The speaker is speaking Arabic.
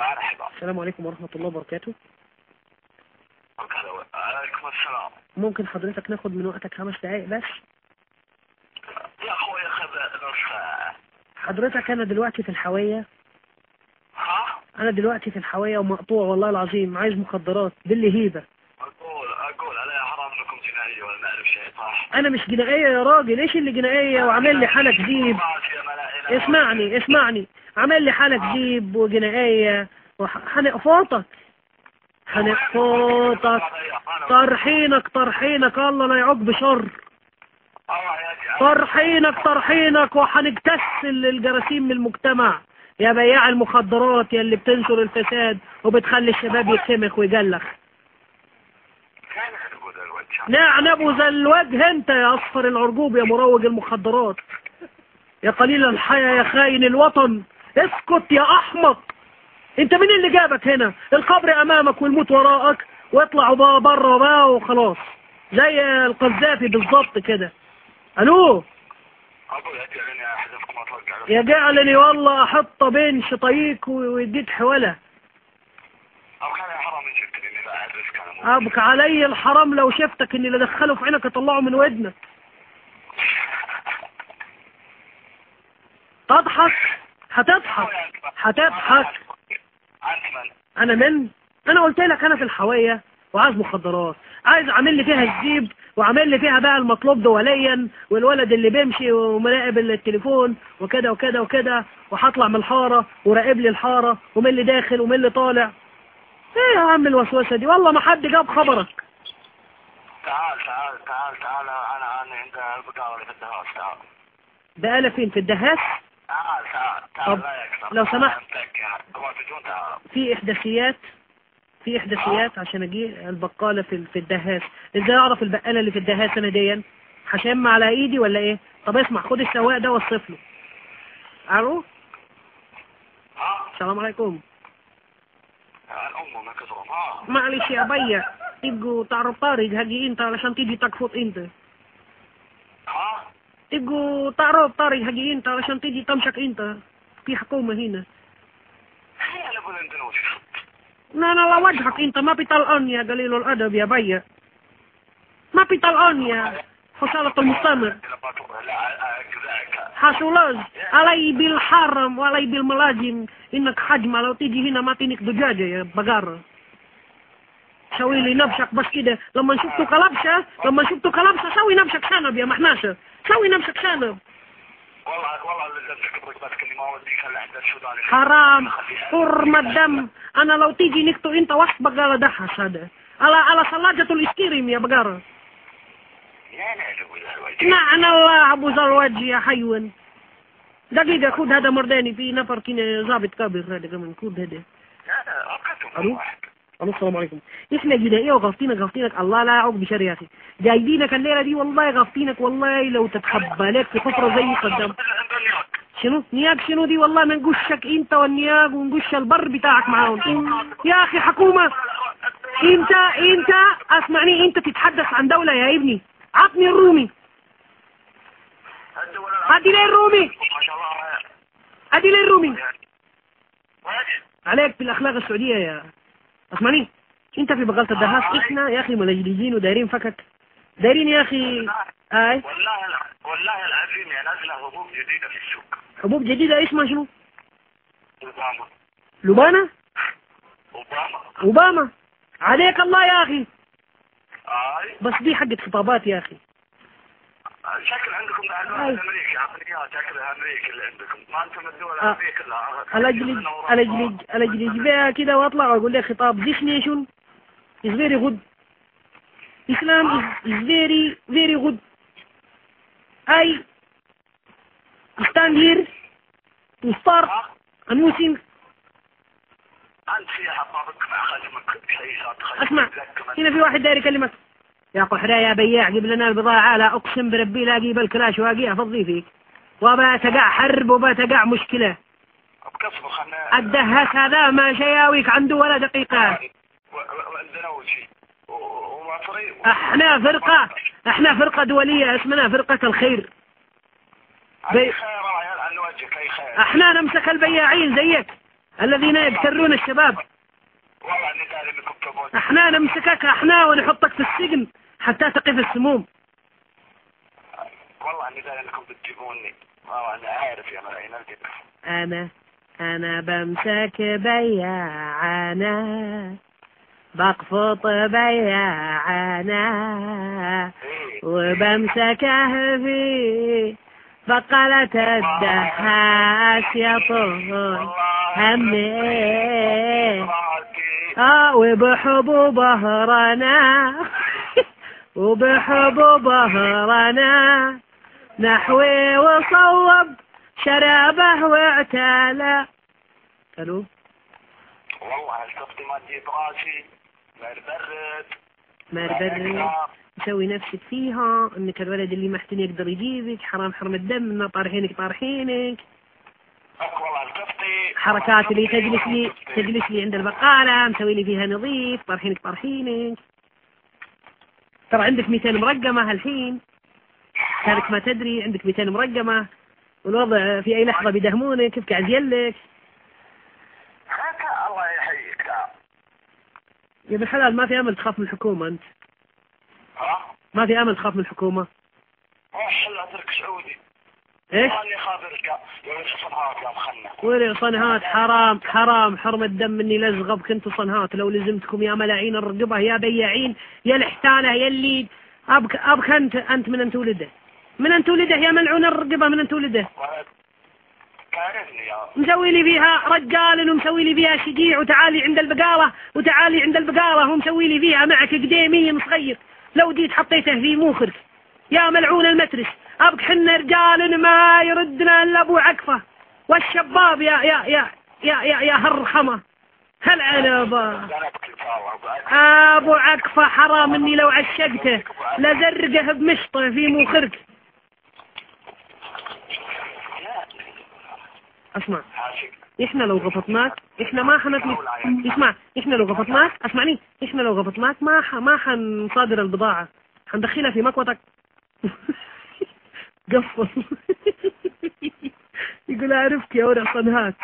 مرحبا السلام عليكم ورحمة الله وبركاته. عليكم السلام. ممكن حضرتك ناخد من وقتك خمس دقايق بس؟ يا أخوي خذ نص حضرتك أنا دلوقتي في الحوية. ها؟ أنا دلوقتي في الحوية ومقطوع والله العظيم. عايز مخدرات. باللي هيبة. أقول أقول عليها حرام لكم جنائية ولا نعرف شيء صح؟ أنا مش جنائية يا راجل. إيش اللي جنائية؟ وعامل لي حالة كذيب اسمعني اسمعني. عامل لي حالة كذيب وجنائية وحنقفاطك حنقفاطك طرحينك طرحينك. الله لا يعوق بشر. طرحينك طرحينك. وحنجتسل الجراثيم من المجتمع. يا بياع المخدرات يا اللي بتنشر الفساد وبتخلي الشباب يتسمخ ويجلخ نعم ابو ذا الوجه انت يا أصفر العرجوب يا مروج المخدرات. يا قليل الحياة يا خاين الوطن. اسكت يا أحمق. انت مين اللي جابك هنا؟ القبر أمامك والموت وراءك. واطلعوا بقى بره بقى وخلاص. زي القذافي بالظبط كده. ألو؟ على يجعلني والله أحط بين شطيك ويديك حولة. ابك علي الحرام لو شفتك إني لدخله في عينك اطلعه من ودنك. تضحك؟ هتضحك. هتضحك. انت أنا من أنا قلت لك أنا في الحوية وعايز مخدرات. عايز عامل لي فيها الجيب وعامل لي فيها بقى المطلوب دوليا والولد اللي بيمشي ومراقب التليفون وكده وكده وكده وهطلع من الحارة وراقب لي الحارة ومين اللي داخل ومين اللي طالع. إيه يا عم الوسوسة دي؟ والله ما حد جاب خبرك. تعال تعال تعال تعال. أنا أنا البقالة اللي في الدهاس تعال. قال فين؟ في الدهاس طب، لو سمحت. في إحداثيات في إحداثيات عشان أجي البقالة في في الدهاس. إزاي أعرف البقالة اللي في الدهاس أنا ديا؟ هشم على إيدي ولا إيه؟ طب اسمع خد السواق ده وصف له. ألو؟ ها السلام عليكم. ها معلش يا بيا تبقوا تعرف طارق هاجي إنت علشان تيجي تكفط إنت. تبقوا تعرف طارق هاجي إنت علشان تيجي تمشك إنت. في حكومة هنا هي ابو الاندونوسي لا لا لا وجهك انت ما بتلقن يا قليل الادب يا بيا ما بتلقن يا فصالة المستمر لا كذاك حصولاز علي بالحرم وعلي بالملاجم انك حجمة لو تيجي هنا ما تنك دجاجة يا بقرة سوي لي نفسك بس كده لما شفته كلبشة لما شفته كلبشة سوي نفسك شنب يا محناشة سوي نفسك شنب والله والله حرام. حرمة دم. أنا لو تيجي نكتو أنت وسط بقرة دحس هذا على على صلاجة الاستيريم يا بقرة لا نعم الله أبو الوجه يا حيوان. دقيقة خد هذا مرداني في نفر كنا ظابط كابر هذا كمان خد هذا. ألو؟ السلام عليكم. إحنا جنائية وغلطينك غلطينك الله لا يعوق بشر يا أخي جايبينك الليلة دي والله غلطينك والله لو تتخبى لك في حفرة زي قدام شنو؟ نياق شنو دي؟ والله ننقشك إنت والنياق ونقش البر بتاعك معاهم. يا أخي حكومة إنت إنت أسمعني إنت تتحدث عن دولة يا ابني. عطني الرومي. ادي لي الرومي. ما شاء الله ادي لي الرومي؟ عليك بالأخلاق السعودية يا اسمعني إنت في بغلة الدهاس إحنا يا أخي ملجلجين ودايرين فكك. دايرين يا أخي آي؟ والله والله العظيم يا نازلة هبوب جديدة في السوق. حبوب جديدة اسمها شنو؟ أوباما. لبانة أوباما. أوباما. عليك الله يا أخي. آي. بس دي حقة خطابات يا أخي. شكل عندكم بعد أي. واحد أمريكي اعطيني شكل أمريكي اللي عندكم. ما أنتم الدول آه. الامريكيه كلها الأجلج الأجلج الأجلج بها كده وأطلع وأقول لك خطاب. Nation is very good. Islam is, is very very good. I stand here to start a new thing. أنت في حبابك مع خدمك أسمع. هنا في واحد داير يكلمك. يا قحرة يا بياع جيب لنا البضاعة لا أقسم بربي لا أجيب الكلاش واقيع فضي فيك. وبتقع حرب وبتقع مشكلة. بكسبه خلنا الدهس هذا ما شياويك عنده ولا دقيقة. إحنا فرقة إحنا فرقة دولية اسمنا فرقة الخير. خير إحنا نمسك البياعين زيك الذين يقتلون الشباب. إحنا نمسكك إحنا ونحطك في السجن حتى تقف السموم. والله إني داري إنكم بتجيبوني. والله أنا عارف يا الجد أنا أنا بمسك بياعنا بقفط بياعنا إيه. وبمسكه في بقلة الدهاس يطول همي. راسي آه وبحبوب هرنا وبحبوب هرنا نحوي وصوب شرابه واعتلى ألو؟ والله التفتي ما تجيب راسي. بربرد مربر مسوي نفسك فيها. إنك الولد اللي محتن يقدر يجيبك. حرام حرم الدم. انه طارحينك طارحينك. حركات اللي تجلس لي تجلس لي عند البقالة مسوي لي فيها نظيف طارحينك طارحينك ترى عندك 200 مرقمة الحين كانك ما تدري عندك 200 مرقمة. والوضع في أي لحظة بيدهمونك كيف قاعد يلك؟ الله يحييك يا ابن الحلال ما في أمل تخاف من الحكومة أنت؟ ما في أمل تخاف من الحكومة؟ مخنة وين صنهات حرام حرام. حرم الدم إني لزغب كنتوا صنهات. لو لزمتكم يا ملاعين الرقبة يا بياعين يا الحتالة يا اللي أبك أبك أنت أنت من أنت ولده من أنت ولده يا ملعون الرقبة من أنت ولده مسوي لي فيها رجال ومسوي لي فيها شجيع. وتعالي عند البقالة وتعالي عند البقالة. ومسوي لي فيها معك قديمي صغير لو جيت حطيته في موخرك يا ملعون المترس. أبك حنا رجال ما يردنا إلا أبو عكفة والشباب يا يا يا يا يا, يا الله وبعد أبو عكفة حرام إني لو عشقته. لزرقه بمشطة في موخرك اسمع. إحنا لو غفطناك إحنا ما حنطلب اسمع إحنا لو غفطناك اسمعني. إحنا لو غفطناك ما ح... ما حنصادر البضاعة. حندخلها في مكوتك. قفل. يقول أعرفك يا ورع صنهات.